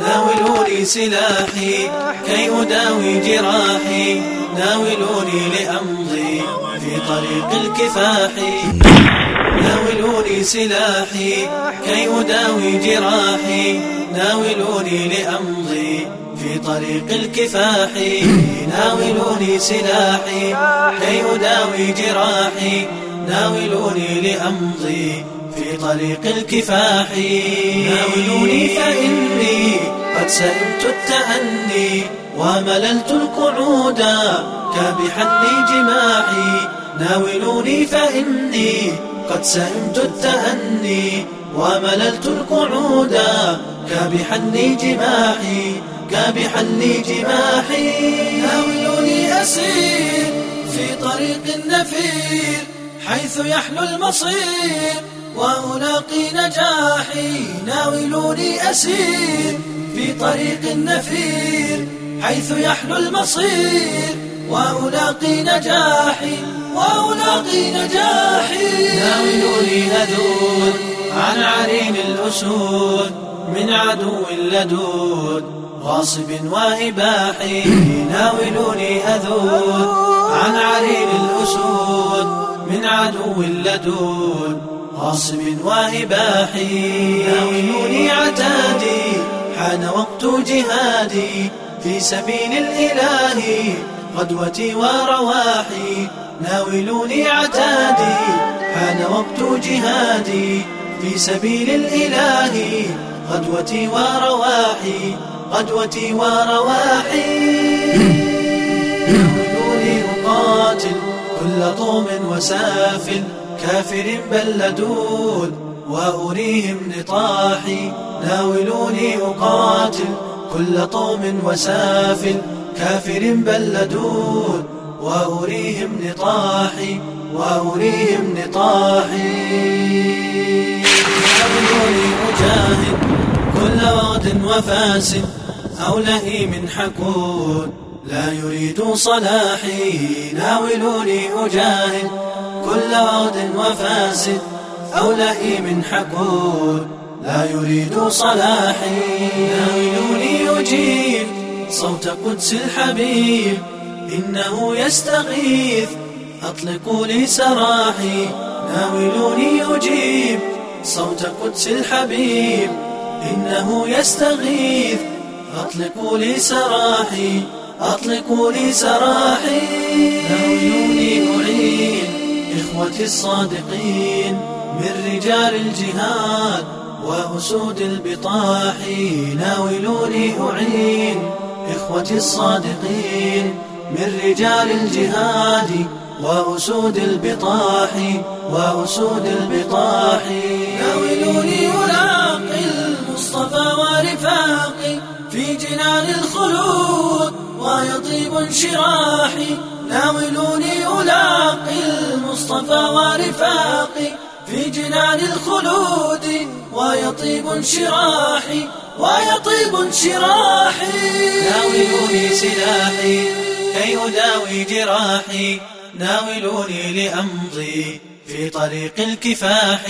ناولوني سلاحي كي أداوي جراحي. ناولوني لأمضي في طريق الكفاح ناولوني سلاحي كي أداوي جراحي. ناولوني لأمضي في طريق الكفاح ناولوني سلاحي كي أداوي جراحي. ناولوني لأمضي في طريق الكفاح ناولوني فإني قد سئمت التأني ومللت القعود كابحا لجماحي ناولوني فإني قد سئمت التأني ومللت القعود كابحا لجماحي كابحا لجماحي ناولوني أسير في طريق النفير حيث يحلو المصير وألاقي نجاحي. ناولوني أسير في طريق النفير حيث يحلو المصير. وألاقي نجاحي وألاقي نجاحي. ناولوني أذود عن عرين الأسود من عدو لدود غاصب وإباحي. ناولوني أذود عن عرين الأسود من عدو لدود غاصب وإباحي. ناولوني عتادي حان وقت جهادي في سبيل الإله غدوتي ورواحي ناولوني عتادي حان وقت جهادي في سبيل الإله غدوتي ورواحي غدوتي ورواحي. ناولوني أقاتل كل طوم وسافل كافر بل لدود. وأريهم نطاحي ناولوني أقاتل كل طوم وسافل كافر بل لدود. وأريهم نطاحي وأريهم نطاحي. ناولوني أجاهد كل وغد وفاسد أو لئيم حكود. لا يريد صلاحي ناولوني أجاهد كل وغد وفاسد. أو لئيم حكود لا يريد صلاحي. ناولوني أجيب صوت قدس الحبيب إنه يستغيث أطلقوا لي سراحي. ناولوني أجيب صوت قدس الحبيب إنه يستغيث أطلقوا لي سراحي أطلقوا لي سراحي. ناولوني أعين إخوتي الصادقين من رجال الجهاد وأسود البطاح ناولوني أعين. إخوتي الصادقين من رجال الجهاد وأسود البطاح وأسود البطاح ناولوني ألاقي المصطفى ورفاقي في جنان الخلود ويطيب انشراحي. ناولوني ألاقي المصطفى ورفاقي في جنان الخلود ويطيب انشراحي ويطيب انشراحي ناولوني سلاحي كي أداوي جراحي ناولوني لأمضي في طريق الكفاح.